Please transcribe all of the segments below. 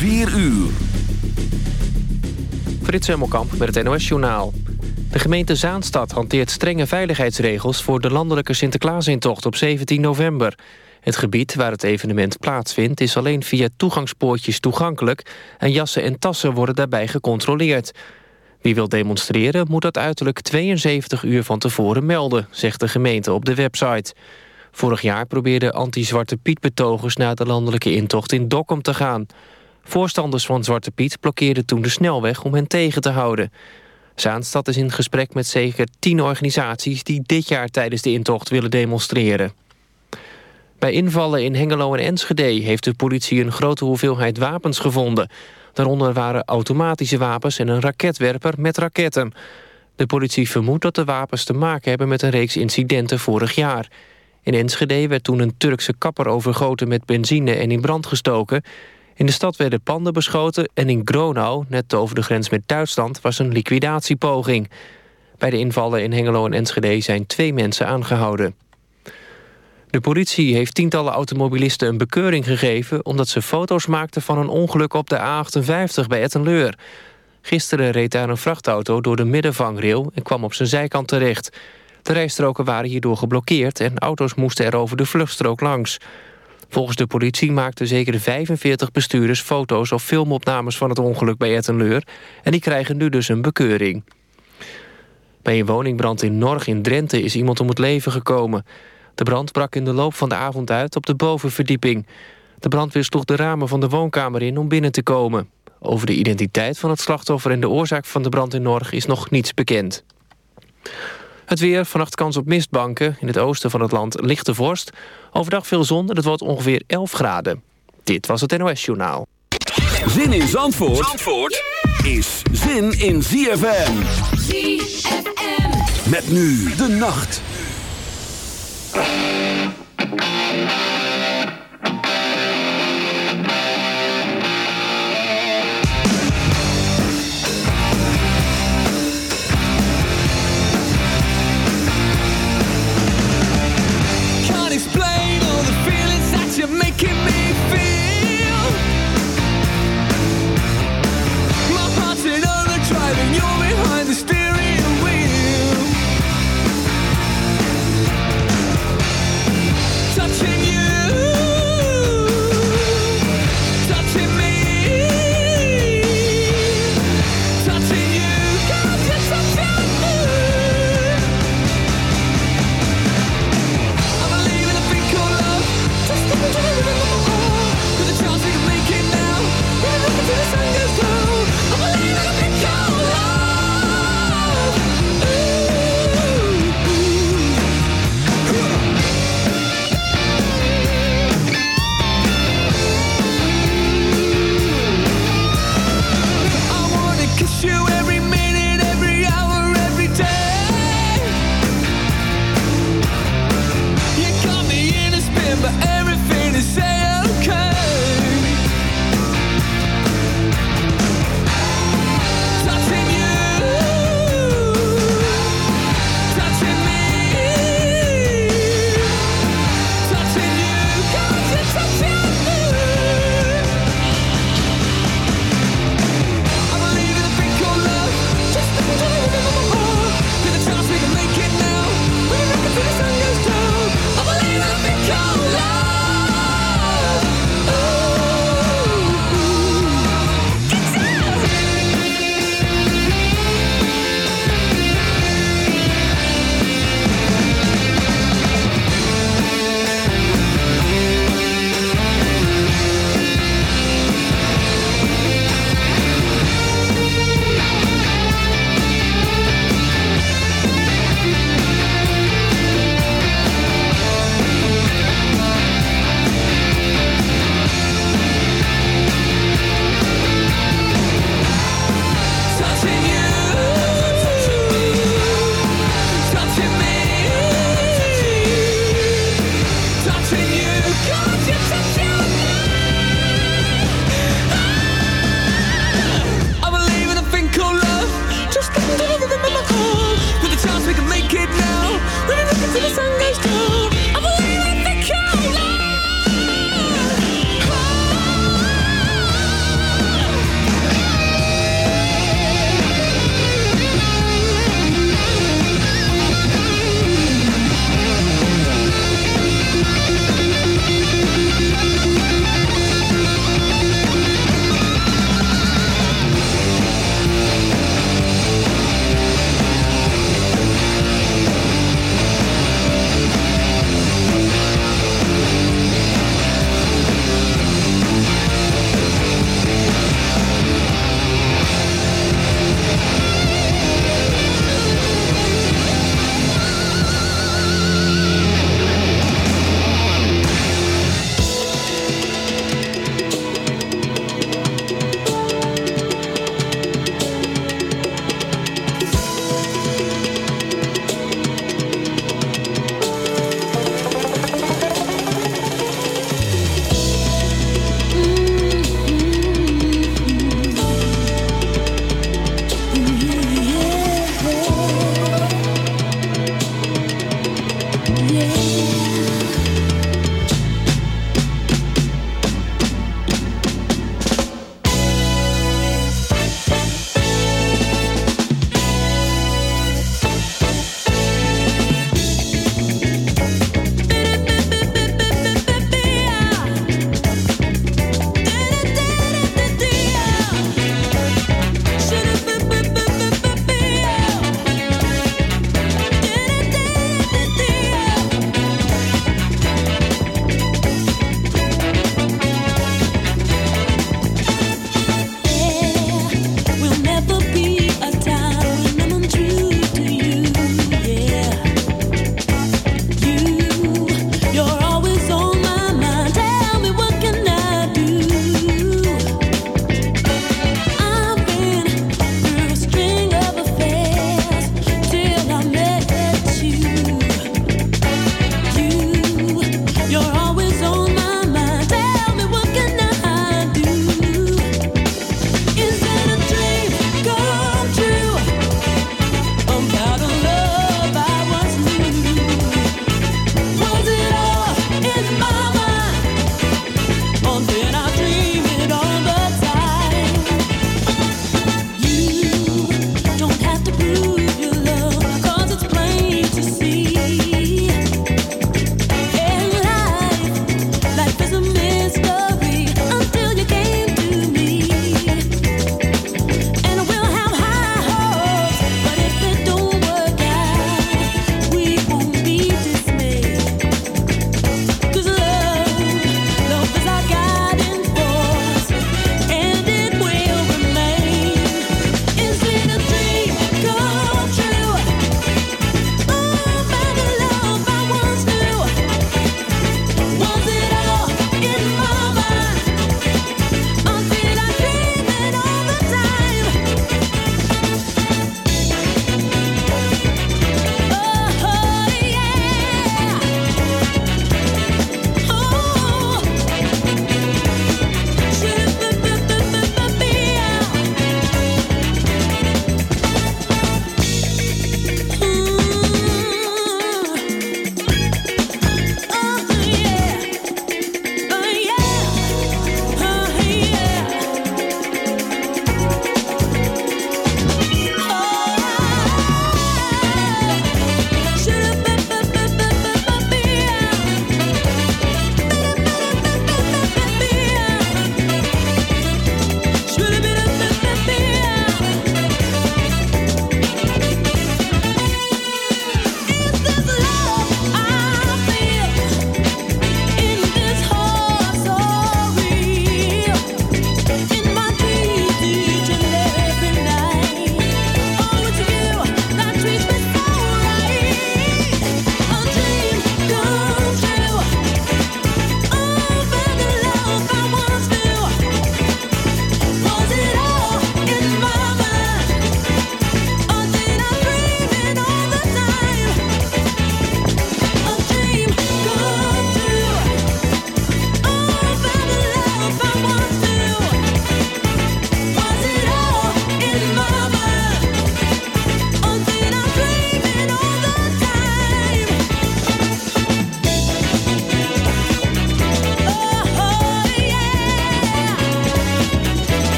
4 uur. Frits Hemmelkamp met het NOS-journaal. De gemeente Zaanstad hanteert strenge veiligheidsregels... voor de landelijke Sinterklaasintocht op 17 november. Het gebied waar het evenement plaatsvindt... is alleen via toegangspoortjes toegankelijk... en jassen en tassen worden daarbij gecontroleerd. Wie wil demonstreren moet dat uiterlijk 72 uur van tevoren melden... zegt de gemeente op de website. Vorig jaar probeerden anti-Zwarte Piet-betogers... naar de landelijke intocht in Dokkum te gaan... Voorstanders van Zwarte Piet blokkeerden toen de snelweg om hen tegen te houden. Zaanstad is in gesprek met zeker tien organisaties... die dit jaar tijdens de intocht willen demonstreren. Bij invallen in Hengelo en Enschede heeft de politie een grote hoeveelheid wapens gevonden. Daaronder waren automatische wapens en een raketwerper met raketten. De politie vermoedt dat de wapens te maken hebben met een reeks incidenten vorig jaar. In Enschede werd toen een Turkse kapper overgoten met benzine en in brand gestoken. In de stad werden panden beschoten en in Gronau, net over de grens met Duitsland, was een liquidatiepoging. Bij de invallen in Hengelo en Enschede zijn twee mensen aangehouden. De politie heeft tientallen automobilisten een bekeuring gegeven... omdat ze foto's maakten van een ongeluk op de A58 bij Ettenleur. Gisteren reed daar een vrachtauto door de middenvangrail... en kwam op zijn zijkant terecht. De rijstroken waren hierdoor geblokkeerd... en auto's moesten er over de vluchtstrook langs. Volgens de politie maakten zeker 45 bestuurders foto's of filmopnames van het ongeluk bij Ettenleur... en die krijgen nu dus een bekeuring. Bij een woningbrand in Norg in Drenthe is iemand om het leven gekomen. De brand brak in de loop van de avond uit op de bovenverdieping. De brandweer sloeg de ramen van de woonkamer in om binnen te komen. Over de identiteit van het slachtoffer en de oorzaak van de brand in Norg is nog niets bekend. Het weer, vannacht kans op mistbanken. In het oosten van het land lichte vorst. Overdag veel zon en het wordt ongeveer 11 graden. Dit was het NOS Journaal. Zin in Zandvoort, Zandvoort is zin in ZFM. ZFM. Met nu de nacht. You're making me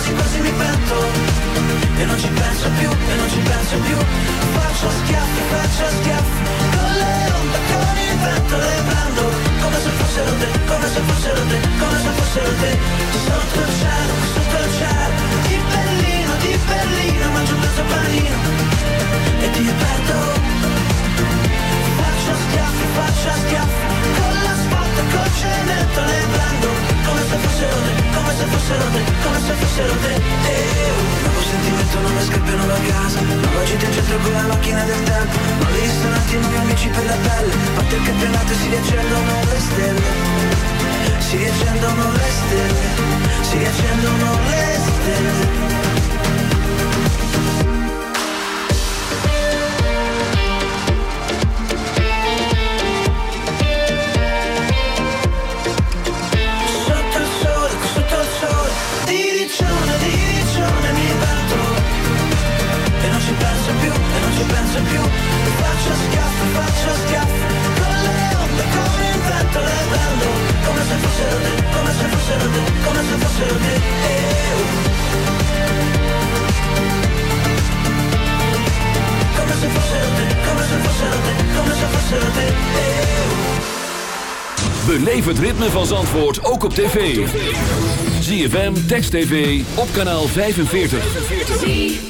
quasi quasi mi pento E non ci penso più, e non ci penso più. Faccio schiaffi, faccio schiaffi. Con le onde, con il vento le prendo. Come se fossero te, come se fossero te, come se fossero te. Sotto il cielo, sotto il cielo. Di Berlino, di Berlino Mangio pezzo panino. E ti perdo Faccio schiaffi, faccio schiaffi. Con l'asfalto, col cemento le prendo. Come se fossero te, se fossero te, come se fossero te. E nuovo sentimento non mi scappano da casa. Nuova gita in centro con la macchina del tempo. Nuovi ristoranti, nuovi amici per la pelle. Parte il campionato e si riaccendono le stelle? Si riaccendono le stelle. Si riaccendono le stelle schiaffo, schiaffo Con le onde, con Beleef het ritme van Zandvoort ook op tv. ZFM, Text TV, op kanaal 45. 45.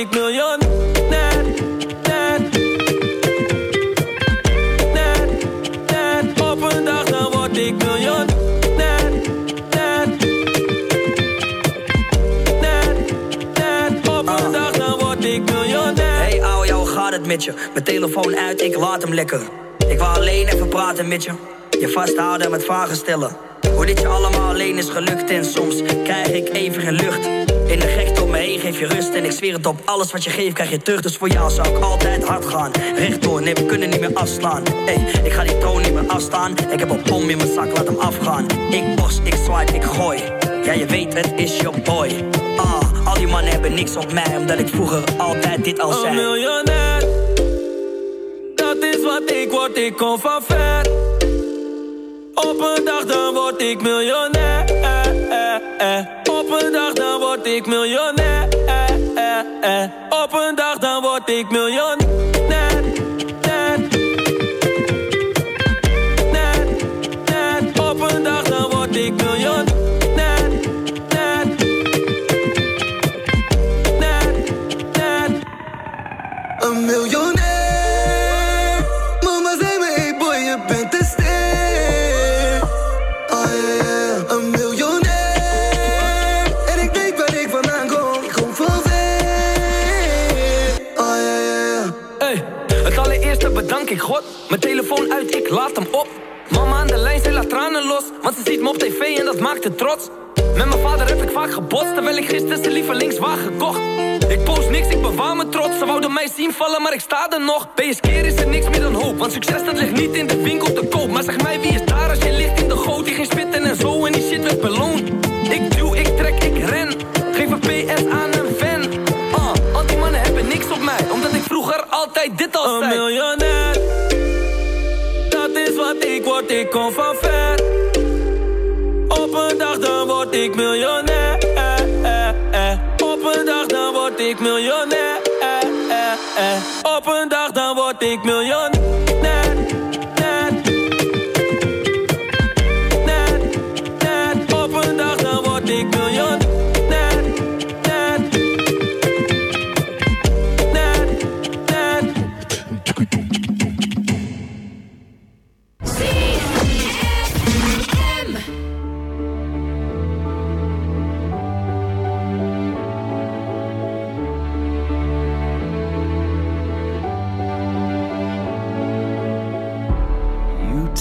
Ik net. Op dan ik word ik. Hey ouwe, jou, gaat het met je? Mijn telefoon uit, ik laat hem lekker. Ik wou alleen even praten met je. Je vasthouden en met vragen stellen. Hoe dit je allemaal alleen is gelukt en soms krijg ik even geen lucht. In de gekte om me heen geef je rust en ik zweer het op alles wat je geeft krijg je terug. Dus voor jou zou ik altijd hard gaan. Rechtdoor, nee we kunnen niet meer afslaan. Hey, ik ga die troon niet meer afstaan. Ik heb een bom in mijn zak, laat hem afgaan. Ik bos, ik swipe, ik gooi. Ja je weet het is your boy. Ah, al die mannen hebben niks op mij omdat ik vroeger altijd dit al Een zei. miljonair, dat is wat ik word, ik kom van ver. Op een dag dan word ik miljonair. Dag dan word ik miljonair. Mijn telefoon uit, ik laat hem op. Mama aan de lijn, zij laat tranen los. Want ze ziet me op tv en dat maakt het trots. Met mijn vader heb ik vaak gebotst, terwijl ik gisteren zijn lievelingswagen gekocht. Ik post niks, ik bewaar me trots. Ze wouden mij zien vallen, maar ik sta er nog. Bij keer is er niks meer dan hoop. Want succes dat ligt niet in de winkel te koop. Maar zeg mij, wie is daar als je ligt in de goot? Die ging spitten en zo ik kom van ver. Op een dag dan word ik miljonair. Op een dag dan word ik miljonair.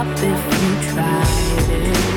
stop if you tried it.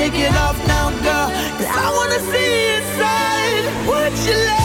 take it off now, girl. Cause I wanna see inside what you like.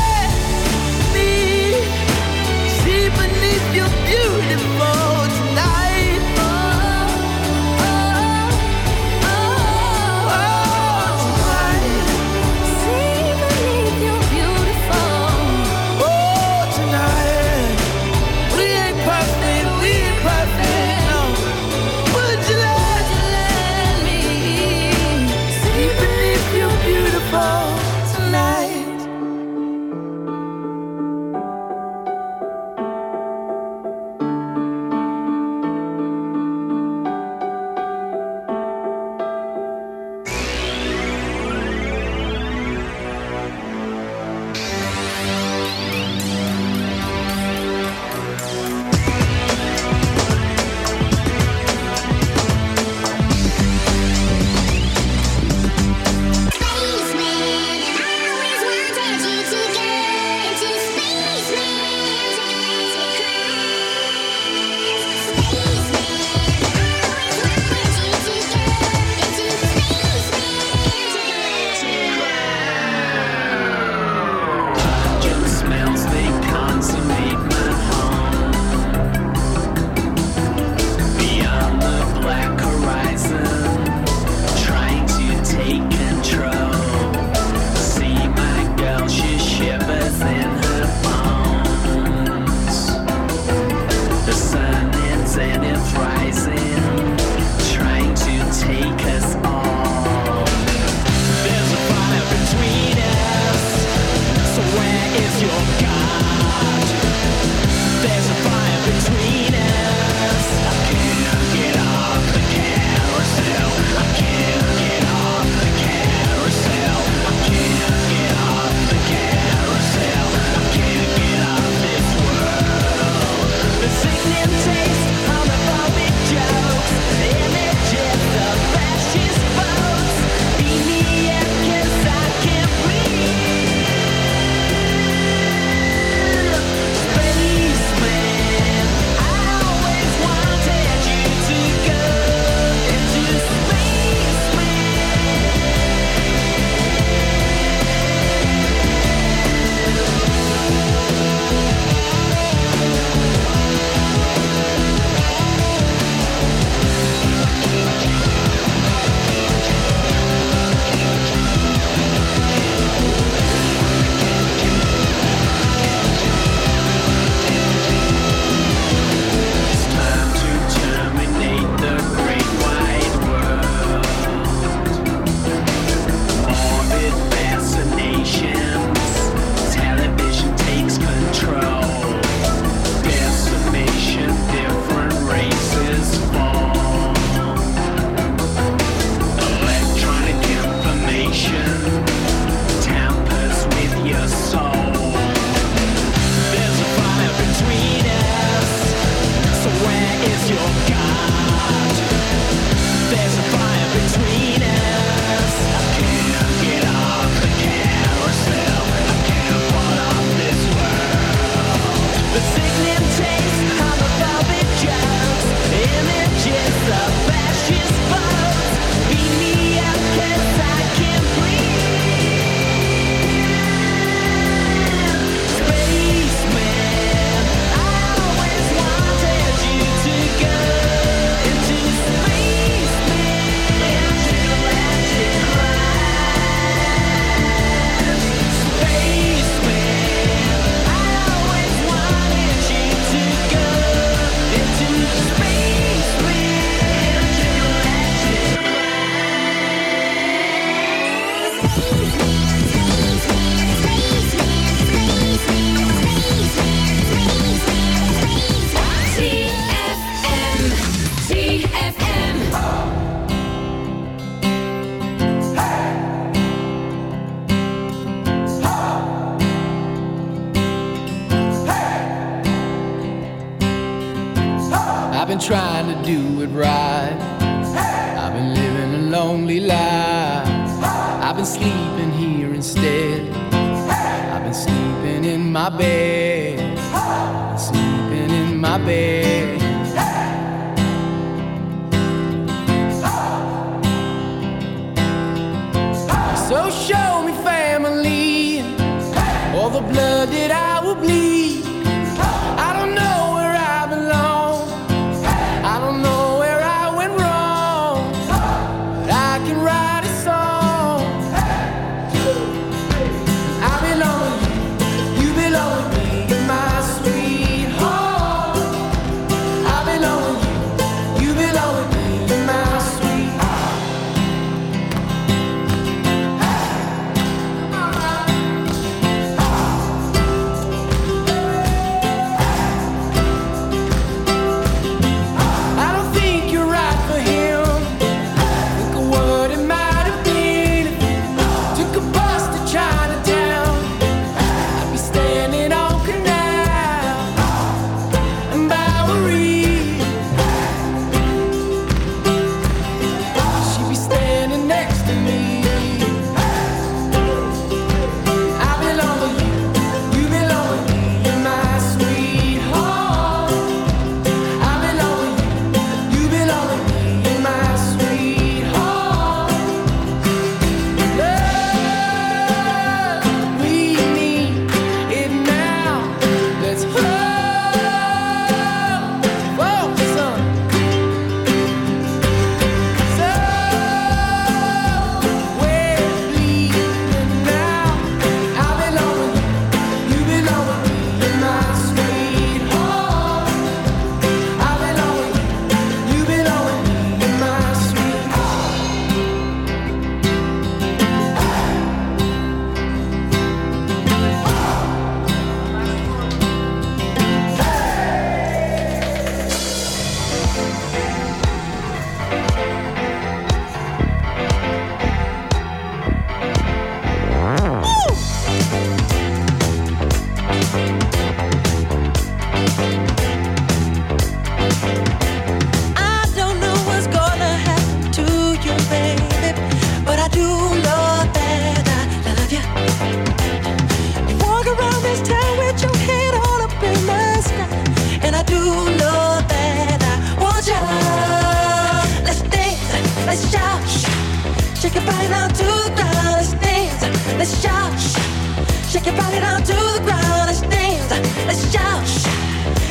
shout,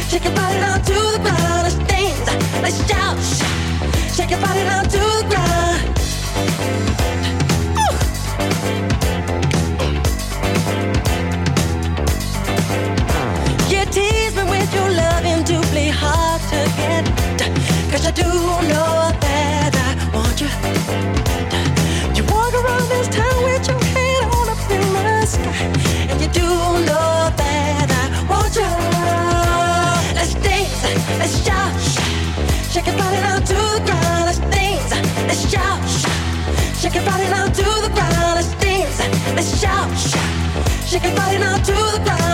shake your body down the ground. Let's dance, let's shout, shake your body down the ground. You tease me with your loving, doubly hard to get. I do know shake your body now to the ground.